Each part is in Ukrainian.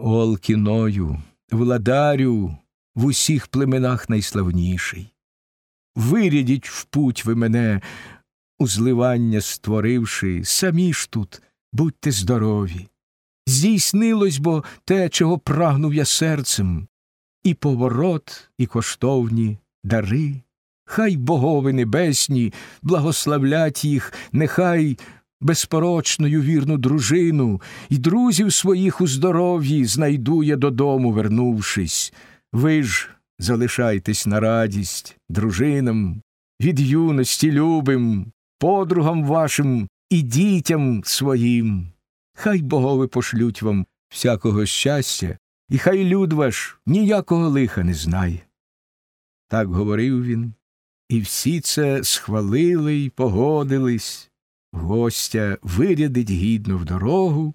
Олкіною, владарю, в усіх племенах найславніший. Вирядіть в путь ви мене, у зливання створивши, самі ж тут будьте здорові. Здійснилось бо те, чого прагнув я серцем, і поворот, і коштовні дари. Хай богови небесні благословлять їх, нехай безпорочною вірну дружину, і друзів своїх у здоров'ї знайду я додому, вернувшись. Ви ж залишайтесь на радість дружинам, від юності любим, подругам вашим і дітям своїм. Хай богови пошлють вам всякого щастя, і хай люд ваш ніякого лиха не знає. Так говорив він, і всі це схвалили й погодились. Гостя вирядить гідно в дорогу,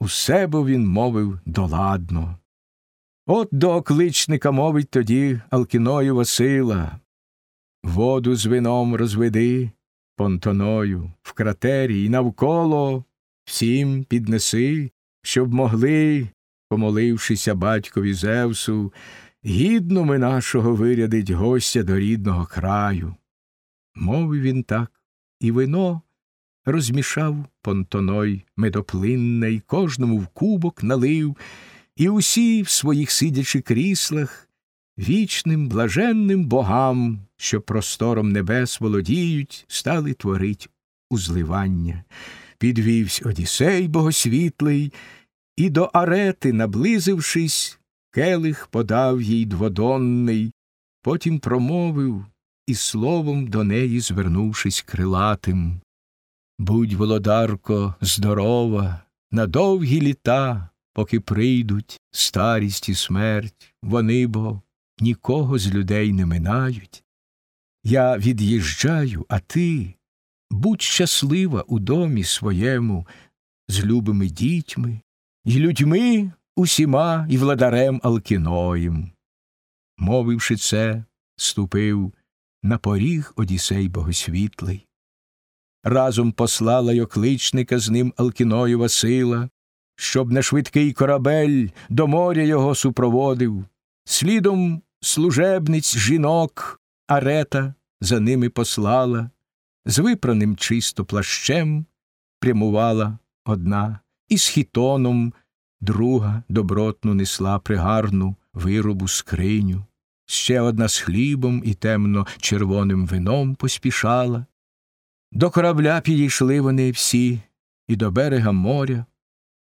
у себе він мовив доладно. От до окличника мовить тоді Алкіною Васила. Воду з вином розведи понтоною в кратері і навколо всім піднеси, щоб могли, помолившися батькові Зевсу, гідно ми нашого вирядить гостя до рідного краю. Мовив він так, і вино розмішав понтоной медоплинне й кожному в кубок налив, і усі в своїх сидячих кріслах вічним блаженним богам, що простором небес володіють, стали творить узливання. Підвівсь Одісей богосвітлий, і до арети, наблизившись, келих подав їй дводонний, потім промовив і словом до неї звернувшись крилатим. Будь, володарко, здорова, на довгі літа, поки прийдуть старість і смерть, вони бо нікого з людей не минають. Я від'їжджаю, а ти будь щаслива у домі своєму, з любими дітьми, й людьми усіма і владарем Алкіноєм. Мовивши це, ступив на поріг Одісей богосвітлий. Разом послала й окличника з ним Алкіноєва сила, щоб на швидкий корабель до моря його супроводив, слідом служебниць жінок арета за ними послала, з випраним чисто плащем прямувала одна, і з хітоном друга добротну несла пригарну виробу скриню, ще одна з хлібом і темно червоним вином поспішала. До корабля підійшли вони всі, і до берега моря,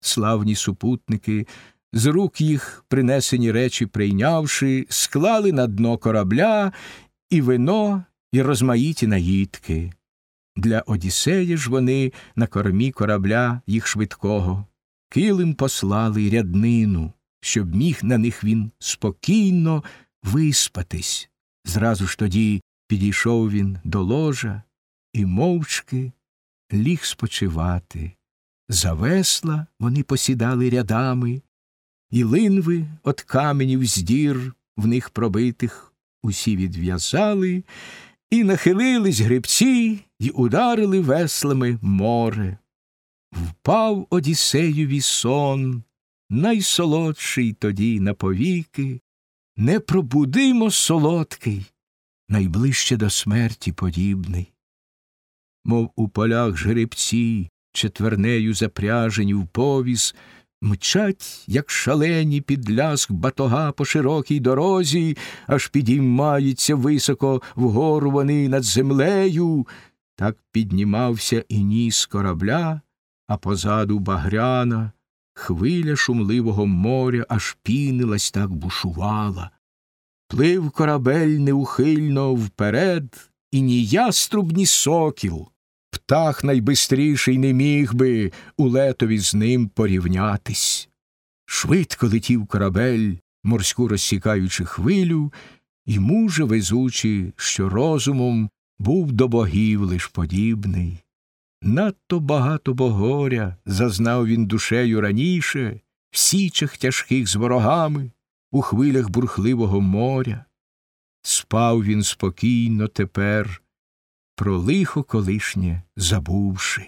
славні супутники, з рук їх принесені речі прийнявши, склали на дно корабля і вино, і розмаїті наїдки. Для Одіссея ж вони на кормі корабля їх швидкого, килим послали ряднину, щоб міг на них він спокійно виспатись. Зразу ж тоді підійшов він до ложа і мовчки ліг спочивати. За весла вони посідали рядами, і линви от каменів здір в них пробитих усі відв'язали, і нахилились грибці й ударили веслами море. Впав Одіссеєві сон, найсолодший тоді на повіки, не пробудимо солодкий, найближче до смерті подібний. Мов у полях жеребці, четвернею запряжені в повіз, мчать, як шалені під ляск батога по широкій дорозі, аж підіймаються високо вгору вони над землею. Так піднімався і ніс корабля, а позаду багряна, хвиля шумливого моря аж пінилась так бушувала. Плив корабель неухильно вперед, і ні яструб, ні сокіл. Птах найбистріший не міг би у летові з ним порівнятись. Швидко летів корабель, морську розсікаючи хвилю, і муже везучи, що розумом був до богів лиш подібний. Надто багато богоря зазнав він душею раніше, в січах тяжких з ворогами, у хвилях бурхливого моря. Спав він спокійно тепер, про лихо колишнє забувши.